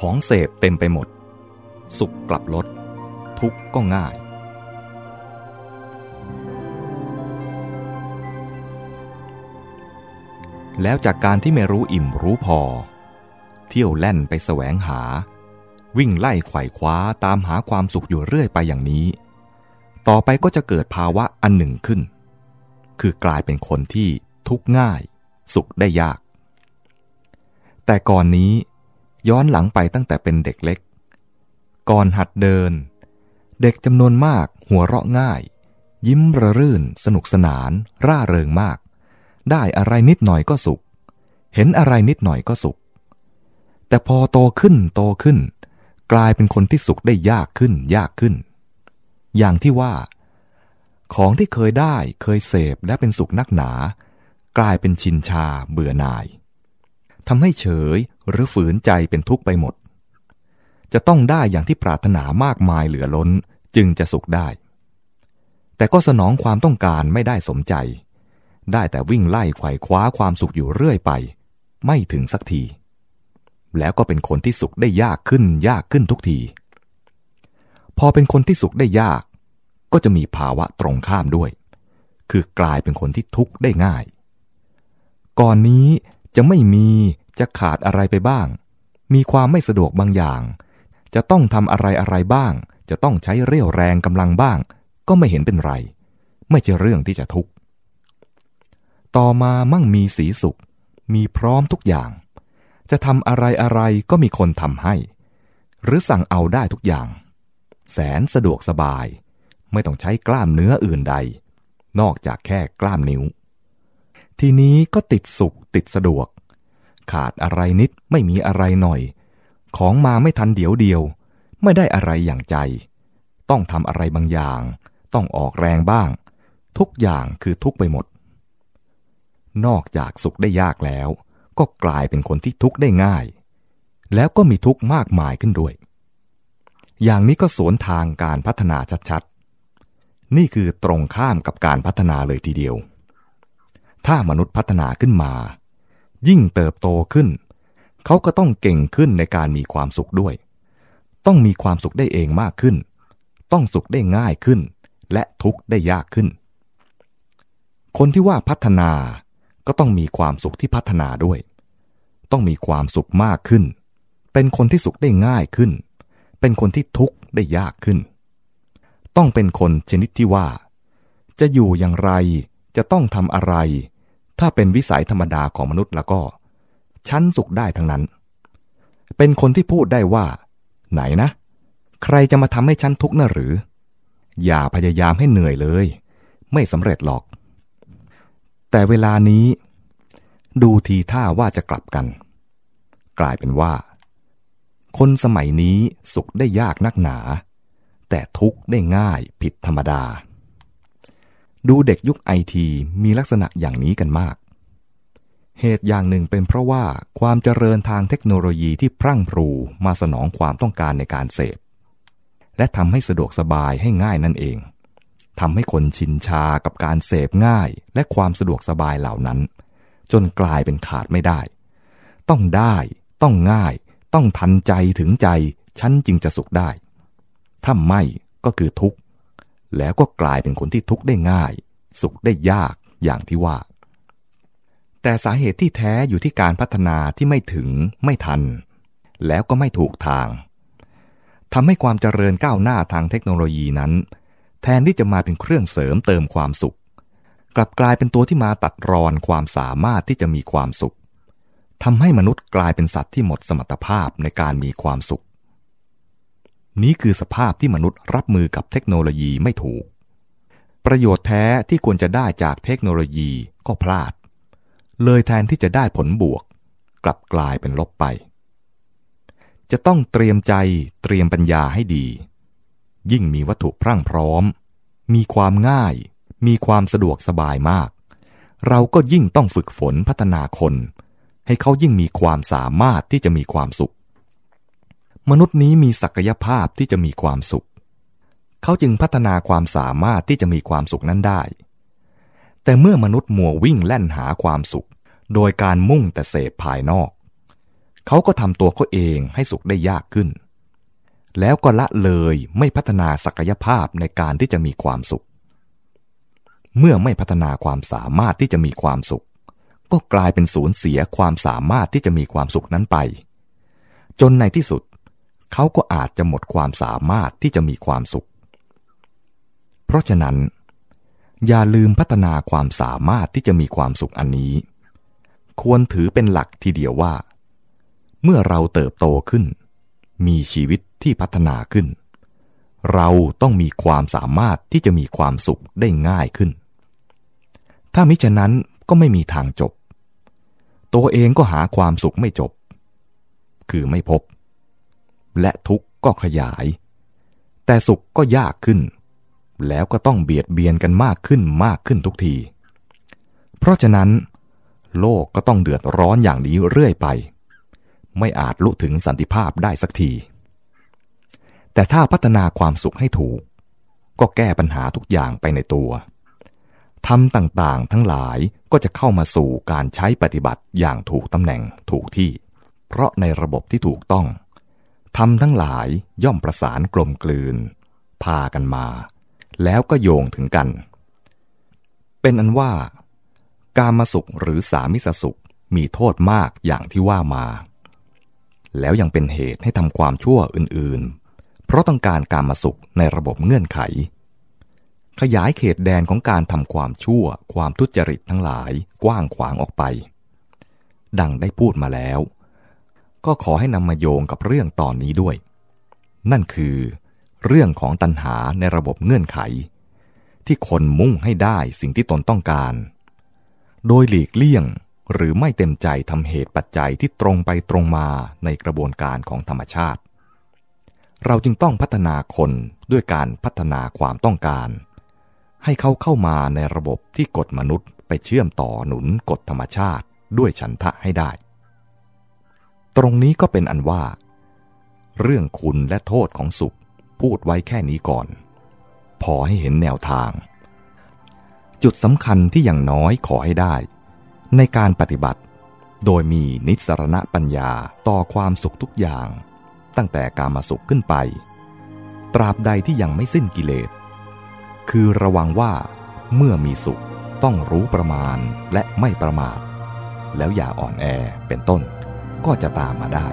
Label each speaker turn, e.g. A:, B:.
A: ของเสพเต็มไปหมด สุขกลับลด ทุกข์ก็ง่าย แล้วจากการที่ไม่รู้อิ่มรู้พอ เที่ยวแล่นไปแสวงหา วิ่งไล่ไขว่คว้าตามหาความสุขอยู่เรื่อยไปอย่างนี้ ต่อไปก็จะเกิดภาวะอันหนึ่งขึ้น คือกลายเป็นคนที่ทุกข์ง่าย สุขได้ยาก แต่ก่อนนี้ ย้อนหลังไปตั้งแต่เป็นเด็กเล็ก ก่อนหัดเดิน เด็กจำนวนมากหัวเราะง่าย ยิ้มระรื่น สนุกสนาน ร่าเริงมาก ได้อะไรนิดหน่อยก็สุข เห็นอะไรนิดหน่อยก็สุข แต่พอโตขึ้นโตขึ้น กลายเป็นคนที่สุขได้ยากขึ้นยากขึ้น อย่างที่ว่า ของที่เคยได้เคยเสพและเป็นสุขนักหนา กลายเป็นชินชาเบื่อหน่ายทำให้เฉย หรือฝืนใจเป็นทุกข์ไปหมด จะต้องได้อย่างที่ปรารถนามากมายเหลือล้นจึงจะสุขได้ แต่ก็สนองความต้องการไม่ได้สมใจ ได้แต่วิ่งไล่ไขว่คว้าความสุขอยู่เรื่อยไป ไม่ถึงสักที แล้วก็เป็นคนที่สุขได้ยากขึ้นยากขึ้นทุกที พอเป็นคนที่สุขได้ยาก ก็จะมีภาวะตรงข้ามด้วย คือกลายเป็นคนที่ทุกข์ได้ง่าย ก่อนนี้จะไม่มี จะขาดอะไรไปบ้าง มีความไม่สะดวกบางอย่าง จะต้องทำอะไรอะไรบ้าง จะต้องใช้เรี่ยวแรงกำลังบ้าง ก็ไม่เห็นเป็นไร ไม่ใช่เรื่องที่จะทุกข์ ต่อมามั่งมีสีสุข มีพร้อมทุกอย่าง จะทำอะไรอะไรก็มีคนทำให้ หรือสั่งเอาได้ทุกอย่าง แสนสะดวกสบาย ไม่ต้องใช้กล้ามเนื้ออื่นใด นอกจากแค่กล้ามนิ้ว ทีนี้ก็ติดสุขติดสะดวก ขาดอะไรนิดไม่มีอะไรหน่อย ของมาไม่ทันเดี๋ยวเดียว ไม่ได้อะไรอย่างใจ ต้องทำอะไรบางอย่าง ต้องออกแรงบ้าง ทุกอย่างคือทุกไปหมด นอกจากสุขได้ยากแล้ว ก็กลายเป็นคนที่ทุกข์ได้ง่าย แล้วก็มีทุกข์มากมายขึ้นด้วย อย่างนี้ก็สวนทางการพัฒนาชัดๆ นี่คือตรงข้ามกับการพัฒนาเลยทีเดียว ถ้ามนุษย์พัฒนาขึ้นมา ยิ่งเติบโตขึ้น เขาก็ต้องเก่งขึ้นในการมีความสุขด้วย ต้องมีความสุขได้เองมากขึ้น ต้องสุขได้ง่ายขึ้น และทุกข์ได้ยากขึ้น คนที่ว่าพัฒนาก็ต้องมีความสุขที่พัฒนาด้วย ต้องมีความสุขมากขึ้น เป็นคนที่สุขได้ง่ายขึ้น เป็นคนที่ทุกข์ได้ยากขึ้น ต้องเป็นคนชนิดที่ว่า จะอยู่อย่างไร จะต้องทำอะไร ถ้าเป็นวิสัยธรรมดาของมนุษย์แล้วก็ ชั้นสุขได้ทั้งนั้น เป็นคนที่พูดได้ว่า ไหนนะ ใครจะมาทำให้ฉันทุกข์น่ะหรือ อย่าพยายามให้เหนื่อยเลย ไม่สำเร็จหรอก แต่เวลานี้ ดูทีท่าว่าจะกลับกัน กลายเป็นว่า คนสมัยนี้สุขได้ยากนักหนา แต่ทุกข์ได้ง่ายผิดธรรมดา ดูเด็กยุคไอทีมีลักษณะอย่างนี้กันมาก เหตุอย่างหนึ่งเป็นเพราะว่าความเจริญทางเทคโนโลยีที่พรั่งพรูมาสนองความต้องการในการเสพ และทำให้สะดวกสบายให้ง่ายนั่นเองทำให้คนชินชากับการเสพง่ายและความสะดวกสบายเหล่านั้น จนกลายเป็นขาดไม่ได้ ต้องได้ ต้องง่าย ต้องทันใจถึงใจ ฉันจึงจะสุขได้ ถ้าไม่ก็คือทุกข์ แล้วก็กลายเป็นคนที่ทุกข์ได้ง่าย สุขได้ยากอย่างที่ว่า แต่สาเหตุที่แท้อยู่ที่การพัฒนาที่ไม่ถึงไม่ทัน แล้วก็ไม่ถูกทางทำให้ความเจริญก้าวหน้าทางเทคโนโลยีนั้น แทนที่จะมาเป็นเครื่องเสริมเติมความสุข กลับกลายเป็นตัวที่มาตัดรอนความสามารถที่จะมีความสุขทำให้มนุษย์กลายเป็นสัตว์ที่หมดสมรรถภาพในการมีความสุข นี้คือสภาพที่มนุษย์รับมือกับเทคโนโลยีไม่ถูก ประโยชน์แท้ที่ควรจะได้จากเทคโนโลยีก็พลาด เลยแทนที่จะได้ผลบวก กลับกลายเป็นลบไป จะต้องเตรียมใจเตรียมปัญญาให้ดี ยิ่งมีวัตถุพรั่งพร้อม มีความง่าย มีความสะดวกสบายมาก เราก็ยิ่งต้องฝึกฝนพัฒนาคน ให้เขายิ่งมีความสามารถที่จะมีความสุข มนุษย์นี้มีศักยภาพที่จะมีความสุข เขาจึงพัฒนาความสามารถที่จะมีความสุขนั้นได้ แต่เมื่อมนุษย์มัววิ่งแล่นหาความสุข โดยการมุ่งแต่เสพภายนอก เขาก็ทำตัวเขาเองให้สุขได้ยากขึ้น แล้วก็ละเลยไม่พัฒนาศักยภาพในการที่จะมีความสุข เมื่อไม่พัฒนาความสามารถที่จะมีความสุข ก็กลายเป็นสูญเสียความสามารถที่จะมีความสุขนั้นไป จนในที่สุด เขาก็อาจจะหมดความสามารถที่จะมีความสุข เพราะฉะนั้น อย่าลืมพัฒนาความสามารถที่จะมีความสุขอันนี้ ควรถือเป็นหลักทีเดียวว่า เมื่อเราเติบโตขึ้น มีชีวิตที่พัฒนาขึ้น เราต้องมีความสามารถที่จะมีความสุขได้ง่ายขึ้น ถ้ามิฉะนั้นก็ไม่มีทางจบ ตัวเองก็หาความสุขไม่จบ คือไม่พบ และทุกข์ก็ขยาย แต่สุขก็ยากขึ้น แล้วก็ต้องเบียดเบียนกันมากขึ้นมากขึ้นทุกที เพราะฉะนั้น โลกก็ต้องเดือดร้อนอย่างนี้เรื่อยไป ไม่อาจลุถึงสันติภาพได้สักที แต่ถ้าพัฒนาความสุขให้ถูก ก็แก้ปัญหาทุกอย่างไปในตัวทำต่างๆ ทั้งหลายก็จะเข้ามาสู่การใช้ปฏิบัติอย่างถูกตำแหน่งถูกที่ เพราะในระบบที่ถูกต้อง ทำทั้งหลายย่อมประสานกลมกลืน พากันมา แล้วก็โยงถึงกัน เป็นอันว่า การมาสุขหรือสามิสสุขมีโทษมากอย่างที่ว่ามา แล้วยังเป็นเหตุให้ทำความชั่วอื่นๆ เพราะต้องการการมาสุขในระบบเงื่อนไข ขยายเขตแดนของการทำความชั่วความทุจริตทั้งหลายกว้างขวางออกไป ดังได้พูดมาแล้ว ก็ขอให้นำมาโยงกับเรื่องตอนนี้ด้วย นั่นคือ เรื่องของตัณหาในระบบเงื่อนไข ที่คนมุ่งให้ได้สิ่งที่ตนต้องการ โดยหลีกเลี่ยงหรือไม่เต็มใจทำเหตุปัจจัยที่ตรงไปตรงมาในกระบวนการของธรรมชาติ เราจึงต้องพัฒนาคนด้วยการพัฒนาความต้องการ ให้เขาเข้ามาในระบบที่กฎมนุษย์ไปเชื่อมต่อหนุนกฎธรรมชาติด้วยฉันทะให้ได้ ตรงนี้ก็เป็นอันว่า เรื่องคุณและโทษของสุขพูดไว้แค่นี้ก่อน พอให้เห็นแนวทาง จุดสำคัญที่อย่างน้อยขอให้ได้ ในการปฏิบัติ โดยมีนิสรณปัญญาต่อความสุขทุกอย่าง ตั้งแต่การมาสุขขึ้นไป ตราบใดที่ยังไม่สิ้นกิเลส คือระวังว่าเมื่อมีสุขต้องรู้ประมาณและไม่ประมาท แล้วอย่าอ่อนแอเป็นต้น ก็จะตามมาได้